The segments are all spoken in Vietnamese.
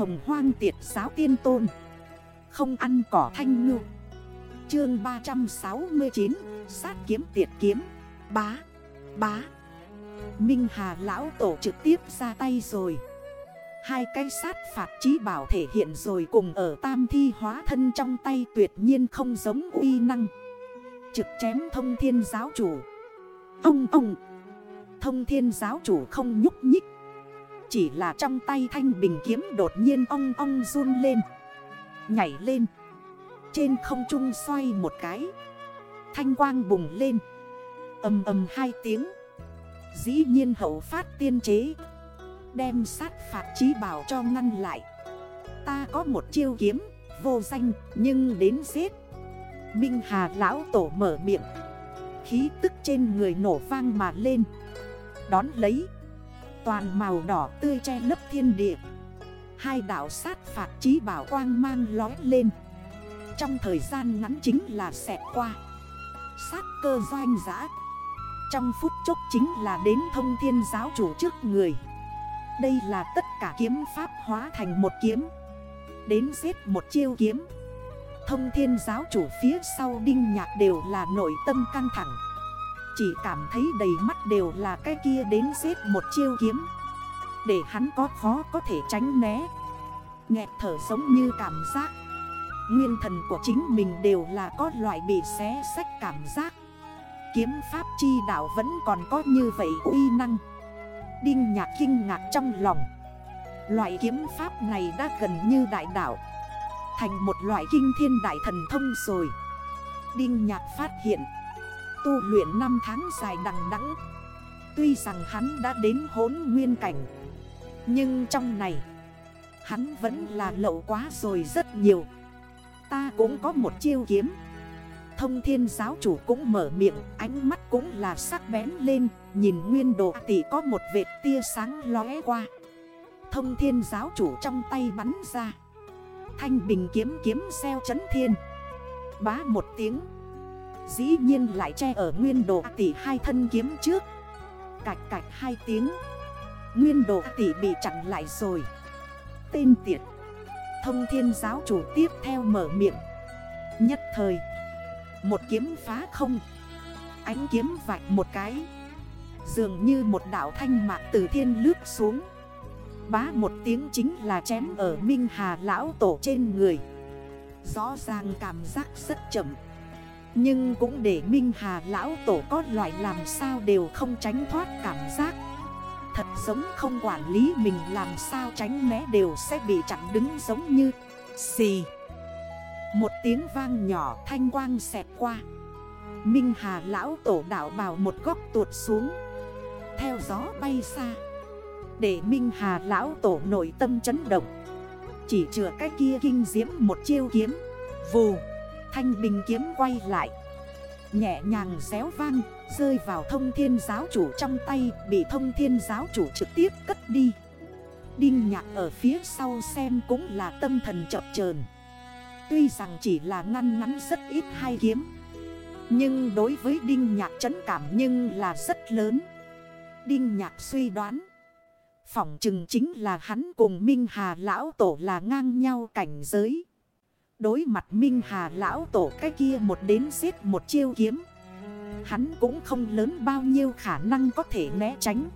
hồng hoang tiệt giáo tiên tôn. Không ăn cỏ thanh ngư. Chương 369 Sát kiếm tiệt kiếm. Bá Bá. Minh Hà lão tổ trực tiếp ra tay rồi. Hai cái sát phạt trí bảo thể hiện rồi cùng ở tam thi hóa thân trong tay tuyệt nhiên không giống uy năng. Trực chém thông thiên giáo chủ. Ông ông. Thông thiên giáo chủ không nhúc nhích. Chỉ là trong tay thanh bình kiếm đột nhiên ong ong run lên. Nhảy lên. Trên không trung xoay một cái. Thanh quang bùng lên. Âm âm hai tiếng. Dĩ nhiên hậu phát tiên chế. Đem sát phạt trí bảo cho ngăn lại. Ta có một chiêu kiếm, Vô danh, nhưng đến giết. Minh Hà lão tổ mở miệng. Khí tức trên người nổ vang mà lên. Đón lấy. Toàn màu đỏ tươi che lấp thiên địa. Hai đảo sát phạt trí bảo quang mang lói lên. Trong thời gian ngắn chính là xẹt qua. Sát cơ doanh giã. Trong phút chốc chính là đến thông thiên giáo chủ trước người. Đây là tất cả kiếm pháp hóa thành một kiếm. Đến giết một chiêu kiếm. Thông thiên giáo chủ phía sau đinh nhạc đều là nội tâm căng thẳng. Chỉ cảm thấy đầy mắt đều là cái kia đến giết một chiêu kiếm. Để hắn có khó có thể tránh né. Nghẹt thở giống như cảm giác. Nguyên thần của chính mình đều là có loại bị xé sách cảm giác. Kiếm pháp chi đạo vẫn còn có như vậy uy năng. Đinh nhạc kinh ngạc trong lòng. Loại kiếm pháp này đã gần như đại đạo. Thành một loại kinh thiên đại thần thông rồi. Đinh nhạc phát hiện Tu luyện 5 tháng dài đằng đẵng. Tuy rằng hắn đã đến hốn nguyên cảnh, Nhưng trong này, Hắn vẫn là lậu quá rồi rất nhiều. Ta cũng có một chiêu kiếm. Thông thiên giáo chủ cũng mở miệng, Ánh mắt cũng là sắc bén lên, Nhìn nguyên đồ tỷ có một vệt tia sáng lóe qua. Thông thiên giáo chủ trong tay bắn ra. Thanh bình kiếm kiếm xeo chấn thiên. Bá một tiếng Dĩ nhiên lại che ở nguyên đồ tỷ hai thân kiếm trước. Cạch cạch hai tiếng. Nguyên đồ tỷ bị chặn lại rồi. Tên tiệt. Thông thiên giáo chủ tiếp theo mở miệng. Nhất thời. Một kiếm phá không. Ánh kiếm vạch một cái. Dường như một đảo thanh mạc từ thiên lướt xuống. Bá một tiếng chính là chém ở Minh Hà lão tổ trên người. Rõ ràng cảm giác rất chậm. Nhưng cũng để Minh Hà lão tổ có loại làm sao đều không tránh thoát cảm giác. Thật giống không quản lý mình làm sao tránh né đều sẽ bị chặn đứng giống như Xì. Một tiếng vang nhỏ thanh quang xẹt qua. Minh Hà lão tổ đảo bào một góc tuột xuống. Theo gió bay xa. Để Minh Hà lão tổ nội tâm chấn động. Chỉ chừa cái kia kinh diễm một chiêu kiếm. Vù. Thanh bình kiếm quay lại. Nhẹ nhàng xéo vang, Rơi vào thông thiên giáo chủ trong tay, Bị thông thiên giáo chủ trực tiếp cất đi. Đinh nhạc ở phía sau xem cũng là tâm thần chậm chờn. Tuy rằng chỉ là ngăn ngắn rất ít hai kiếm, Nhưng đối với Đinh Nhạc chấn cảm nhưng là rất lớn. Đinh Nhạc suy đoán, Phỏng chừng chính là hắn cùng Minh Hà Lão Tổ là ngang nhau cảnh giới. Đối mặt Minh Hà Lão Tổ cái kia một đến giết một chiêu kiếm. Hắn cũng không lớn bao nhiêu khả năng có thể né tránh.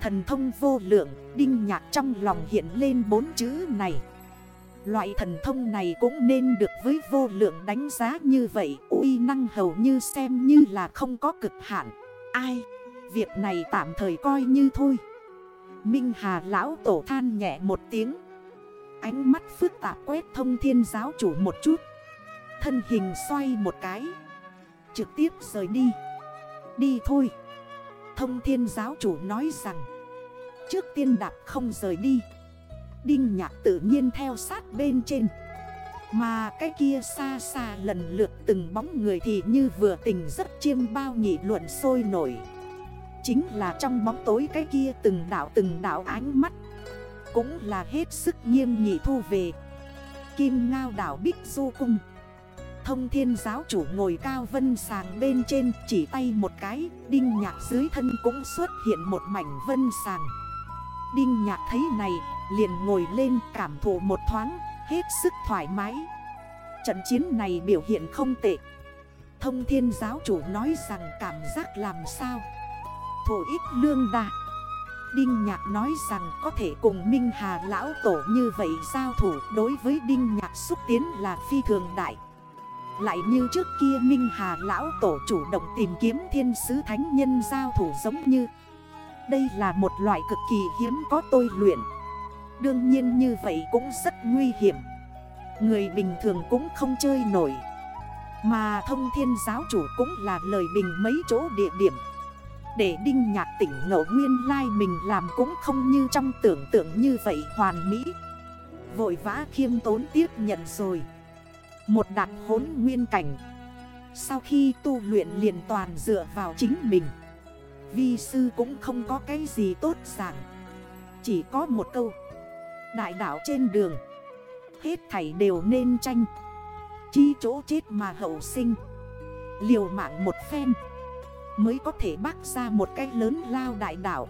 Thần thông vô lượng, đinh nhạc trong lòng hiện lên bốn chữ này. Loại thần thông này cũng nên được với vô lượng đánh giá như vậy uy năng hầu như xem như là không có cực hạn Ai? Việc này tạm thời coi như thôi Minh Hà lão tổ than nhẹ một tiếng Ánh mắt phức tạp quét thông thiên giáo chủ một chút. Thân hình xoay một cái. Trực tiếp rời đi. Đi thôi. Thông thiên giáo chủ nói rằng, Trước tiên đạp không rời đi. Đinh nhạc tự nhiên theo sát bên trên. Mà cái kia xa xa lần lượt từng bóng người thì như vừa tình rất chiêm bao nghị luận sôi nổi. Chính là trong bóng tối cái kia từng đảo từng đảo ánh mắt. Cũng là hết sức nghiêm nghị thu về. Kim ngao đảo Bích Du Cung. Thông thiên giáo chủ ngồi cao vân sàng bên trên, Chỉ tay một cái, Đinh nhạc dưới thân cũng xuất hiện một mảnh vân sàng. Đinh nhạc thấy này, liền ngồi lên cảm thụ một thoáng, Hết sức thoải mái. Trận chiến này biểu hiện không tệ. Thông thiên giáo chủ nói rằng cảm giác làm sao? Thổ ít lương đạt Đinh Nhạc nói rằng có thể cùng Minh Hà Lão Tổ như vậy giao thủ đối với Đinh Nhạc xúc tiến là phi thường đại. Lại như trước kia Minh Hà Lão Tổ chủ động tìm kiếm thiên sứ thánh nhân giao thủ giống như. Đây là một loại cực kỳ hiếm có tôi luyện. Đương nhiên như vậy cũng rất nguy hiểm. Người bình thường cũng không chơi nổi. Mà thông thiên giáo chủ cũng là lời bình mấy chỗ địa điểm để đinh nhạc tỉnh ngộ nguyên lai mình làm cũng không như trong tưởng tượng như vậy hoàn mỹ. Vội vã khiêm tốn tiếp nhận rồi. Một đạt hốn nguyên cảnh. Sau khi tu luyện liền toàn dựa vào chính mình. Vi sư cũng không có cái gì tốt giảng. Chỉ có một câu. Đại đảo trên đường. Hết thảy đều nên tranh. Chi chỗ chết mà hậu sinh. Liều mạng một phen. Mới có thể bắt ra một cái lớn lao đại đảo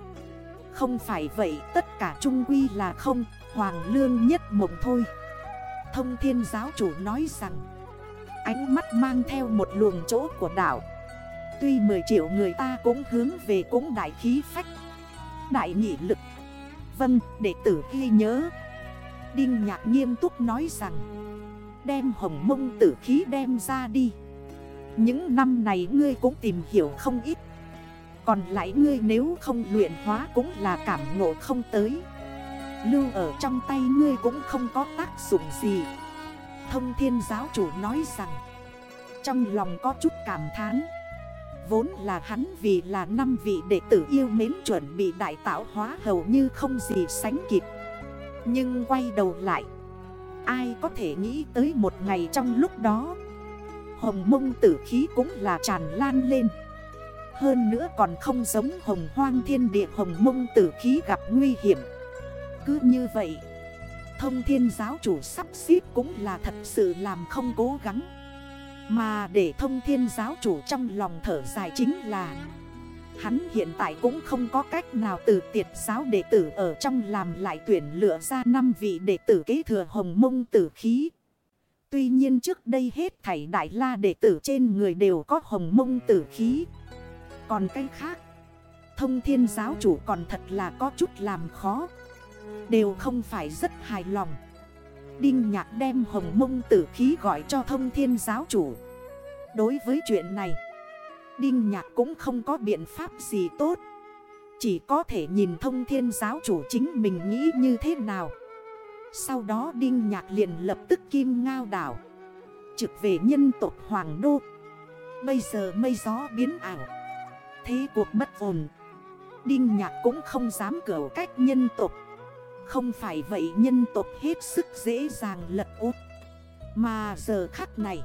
Không phải vậy tất cả trung quy là không Hoàng lương nhất mộng thôi. Thông thiên giáo chủ nói rằng Ánh mắt mang theo một luồng chỗ của đảo Tuy 10 triệu người ta cũng hướng về cũng đại khí phách Đại nghị lực. Vâng, đệ tử ghi nhớ. Đinh nhạc nghiêm túc nói rằng Đem hồng mông tử khí đem ra đi những năm này ngươi cũng tìm hiểu không ít. Còn lại ngươi nếu không luyện hóa cũng là cảm ngộ không tới. Lưu ở trong tay ngươi cũng không có tác dụng gì. Thông thiên giáo chủ nói rằng, Trong lòng có chút cảm thán. Vốn là hắn vì là năm vị đệ tử yêu mến chuẩn bị đại tạo hóa hầu như không gì sánh kịp. Nhưng quay đầu lại, Ai có thể nghĩ tới một ngày trong lúc đó Hồng mông tử khí cũng là tràn lan lên. Hơn nữa còn không giống hồng hoang thiên địa hồng mông tử khí gặp nguy hiểm. Cứ như vậy, Thông thiên giáo chủ sắp xếp cũng là thật sự làm không cố gắng. Mà để thông thiên giáo chủ trong lòng thở dài chính là, Hắn hiện tại cũng không có cách nào từ tiệt giáo đệ tử ở trong làm lại tuyển lựa ra 5 vị đệ tử kế thừa hồng mông tử khí. Tuy nhiên trước đây hết thảy đại la đệ tử trên người đều có hồng mông tử khí. Còn cái khác, thông thiên giáo chủ còn thật là có chút làm khó. Đều không phải rất hài lòng. Đinh nhạc đem hồng mông tử khí gọi cho thông thiên giáo chủ. Đối với chuyện này, Đinh nhạc cũng không có biện pháp gì tốt. Chỉ có thể nhìn thông thiên giáo chủ chính mình nghĩ như thế nào. Sau đó Đinh Nhạc liền lập tức kim ngao đảo. Trực về nhân tộc Hoàng Đô. Bây giờ mây gió biến ảo. Thế cuộc bất ổn. Đinh Nhạc cũng không dám cửa cách nhân tộc. Không phải vậy nhân tộc hết sức dễ dàng lật út Mà giờ khắc này,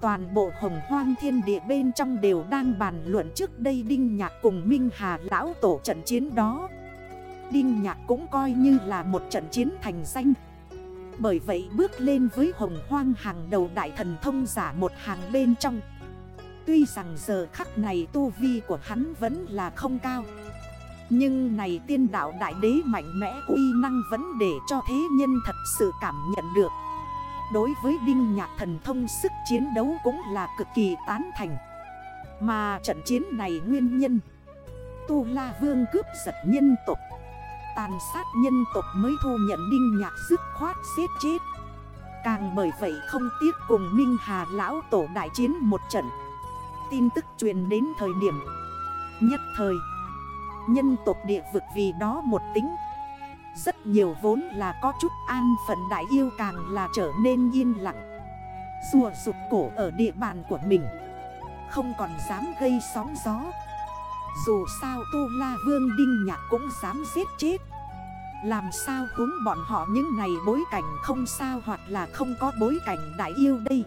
Toàn bộ hồng hoang thiên địa bên trong đều đang bàn luận trước đây Đinh Nhạc cùng Minh Hà lão tổ trận chiến đó. Đinh Nhạc cũng coi như là một trận chiến thành danh. Bởi vậy bước lên với hồng hoang hàng đầu đại thần thông giả một hàng bên trong. Tuy rằng giờ khắc này tu vi của hắn vẫn là không cao, Nhưng này tiên đạo đại đế mạnh mẽ uy năng vẫn để cho thế nhân thật sự cảm nhận được. Đối với Đinh Nhạc thần thông sức chiến đấu cũng là cực kỳ tán thành. Mà trận chiến này nguyên nhân, Tu La Vương cướp giật nhân tục Tàn sát nhân tộc mới thu nhận đinh nhạc dứt khoát xếp chết. Càng bởi vậy không tiếc cùng Minh Hà Lão Tổ đại chiến một trận. Tin tức truyền đến thời điểm, Nhất thời, Nhân tộc địa vực vì đó một tính. Rất nhiều vốn là có chút an phận đại yêu càng là trở nên yên lặng. Rùa rụt cổ ở địa bàn của mình, Không còn dám gây sóng gió dù sao Tu La Vương Đinh Nhạc cũng dám giết chết. Làm sao huống bọn họ những này bối cảnh không sao hoặc là không có bối cảnh đại yêu đây?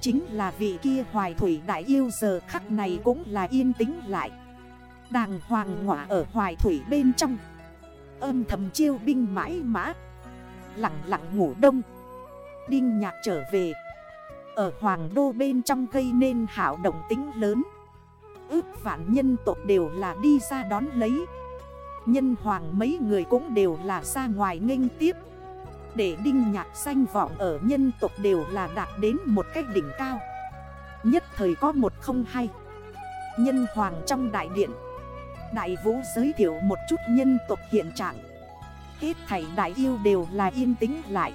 Chính là vị kia hoài thủy đại yêu giờ khắc này cũng là yên tĩnh lại. Đàng hoàng ngọa ở hoài thủy bên trong. Âm thầm chiêu binh mãi mã. Lặng lặng ngủ đông. Đinh nhạc trở về. Ở hoàng đô bên trong gây nên hảo động tính lớn ước vạn nhân tộc đều là đi ra đón lấy. Nhân hoàng mấy người cũng đều là ra ngoài nghênh tiếp. Để đinh nhạc danh vọng ở nhân tộc đều là đạt đến một cách đỉnh cao. Nhất thời có một không hay Nhân hoàng trong đại điện. Đại vũ giới thiệu một chút nhân tộc hiện trạng. Hết thảy đại yêu đều là yên tĩnh lại.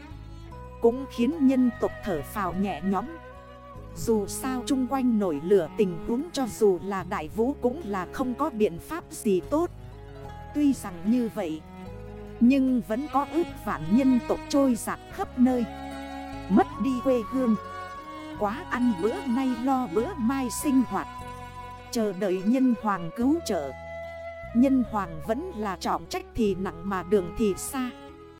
Cũng khiến nhân tộc thở phào nhẹ nhõm. Dù sao chung quanh nổi lửa tình huống cho dù là đại vũ cũng là không có biện pháp gì tốt. Tuy rằng như vậy, Nhưng vẫn có ước vạn nhân tộc trôi giặc khắp nơi. Mất đi quê hương, Quá ăn bữa nay lo bữa mai sinh hoạt. Chờ đợi nhân hoàng cứu trợ. Nhân hoàng vẫn là trọng trách thì nặng mà đường thì xa.